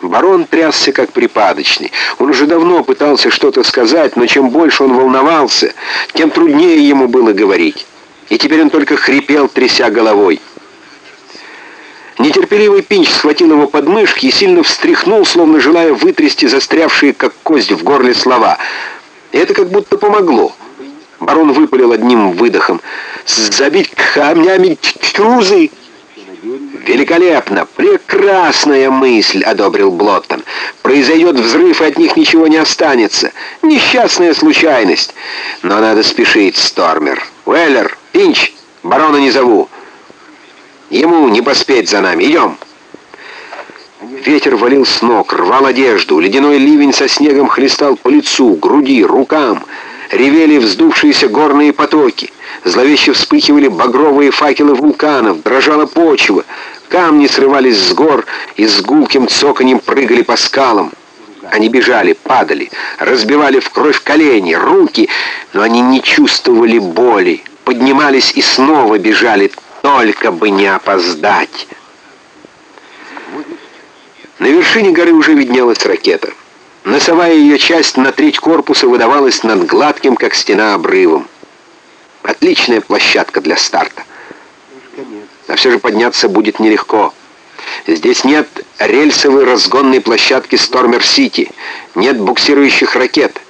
Барон трясся как припадочный. Он уже давно пытался что-то сказать, но чем больше он волновался, тем труднее ему было говорить. И теперь он только хрипел, тряся головой. Нетерпеливый Пинч схватил его под мышки и сильно встряхнул, словно желая вытрясти застрявшие, как кость в горле, слова. И это как будто помогло. Барон выпалил одним выдохом. «Забить камнями тюзы!» «Великолепно! Прекрасная мысль!» — одобрил Блоттон. «Произойдет взрыв, и от них ничего не останется. Несчастная случайность. Но надо спешить, Стормер. Уэллер, Пинч, барона не зову. Ему не поспеть за нами. Идем!» Ветер валил с ног, рвал одежду. Ледяной ливень со снегом хлестал по лицу, груди, рукам. Ревели вздувшиеся горные потоки. Зловеще вспыхивали багровые факелы вулканов, дрожала почва. Камни срывались с гор и с гулким цоканьем прыгали по скалам. Они бежали, падали, разбивали в кровь колени, руки, но они не чувствовали боли, поднимались и снова бежали, только бы не опоздать. На вершине горы уже виднелась ракета. Носовая ее часть на треть корпуса выдавалась над гладким, как стена, обрывом. Отличная площадка для старта. А все же подняться будет нелегко. Здесь нет рельсовой разгонной площадки Стормер-Сити, нет буксирующих ракет.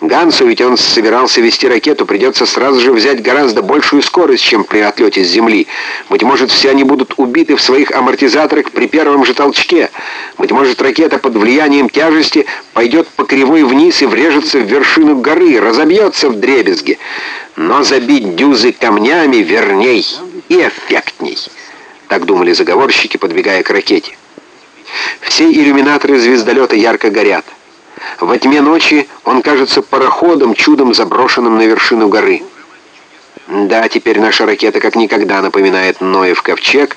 Гансу, ведь он собирался вести ракету, придется сразу же взять гораздо большую скорость, чем при отлете с Земли. Быть может, все они будут убиты в своих амортизаторах при первом же толчке. Быть может, ракета под влиянием тяжести пойдет по кривой вниз и врежется в вершину горы, разобьется в дребезги. Но забить дюзы камнями верней и эффектней. Так думали заговорщики, подбегая к ракете. Все иллюминаторы звездолета ярко горят. Во тьме ночи он кажется пароходом, чудом заброшенным на вершину горы. Да, теперь наша ракета как никогда напоминает Ноев ковчег,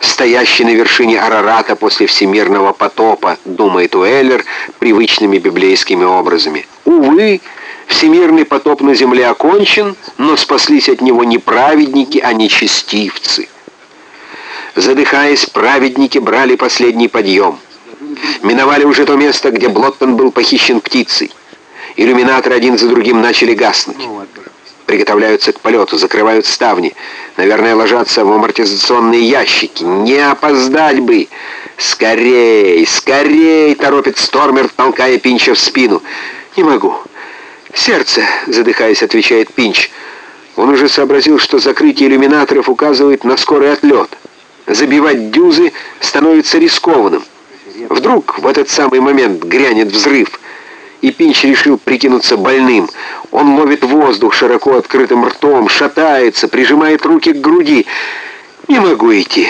стоящий на вершине Арарата после всемирного потопа, думает Уэллер привычными библейскими образами. Увы, всемирный потоп на земле окончен, но спаслись от него не праведники, а нечестивцы. Задыхаясь, праведники брали последний подъем. Миновали уже то место, где Блоттон был похищен птицей. Иллюминаторы один за другим начали гаснуть. Приготовляются к полету, закрывают ставни. Наверное, ложатся в амортизационные ящики. Не опоздать бы! «Скорей! Скорей!» — торопит Стормер, толкая Пинча в спину. «Не могу. Сердце!» — задыхаясь, отвечает Пинч. Он уже сообразил, что закрытие иллюминаторов указывает на скорый отлет. Забивать дюзы становится рискованным. Вдруг в этот самый момент грянет взрыв, и Пинч решил прикинуться больным. Он ловит воздух широко открытым ртом, шатается, прижимает руки к груди. «Не могу идти.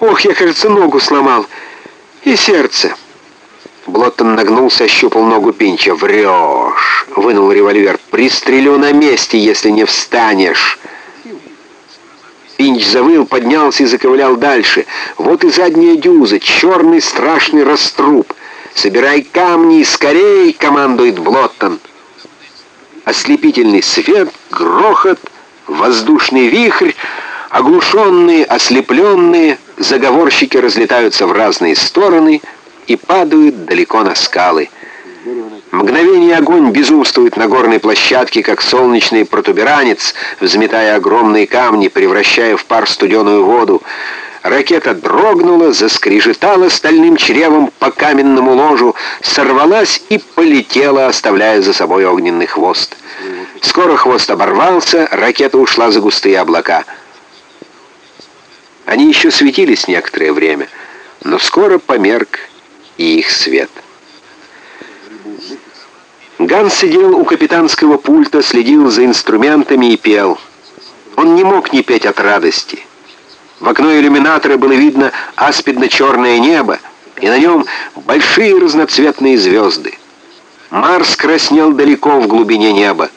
Ох, я, кажется, ногу сломал. И сердце». Блоттон нагнулся, ощупал ногу Пинча. «Врешь!» — вынул револьвер. «Пристрелю на месте, если не встанешь!» Пинч завыл, поднялся и заковылял дальше. Вот и задняя дюза, черный страшный раструб. «Собирай камни, скорей!» — командует Блоттон. Ослепительный свет, грохот, воздушный вихрь, оглушенные, ослепленные, заговорщики разлетаются в разные стороны и падают далеко на скалы. Мгновение огонь безумствует на горной площадке, как солнечный протуберанец, взметая огромные камни, превращая в пар студеную воду. Ракета дрогнула, заскрежетала стальным чревом по каменному ложу, сорвалась и полетела, оставляя за собой огненный хвост. Скоро хвост оборвался, ракета ушла за густые облака. Они еще светились некоторое время, но скоро померк и их свет. Ганс сидел у капитанского пульта, следил за инструментами и пел. Он не мог не петь от радости. В окно иллюминатора было видно аспидно-черное небо, и на нем большие разноцветные звезды. Марс краснел далеко в глубине неба.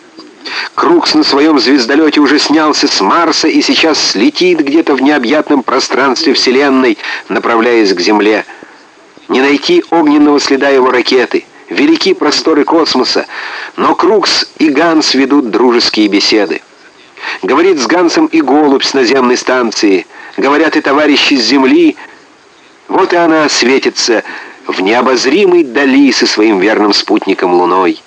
Крукс на своем звездолете уже снялся с Марса и сейчас слетит где-то в необъятном пространстве Вселенной, направляясь к Земле. Не найти огненного следа его ракеты — велики просторы космоса, но Крукс и Ганс ведут дружеские беседы. Говорит с Гансом и голубь с наземной станции, говорят и товарищи с Земли. Вот и она светится в необозримой дали со своим верным спутником Луной —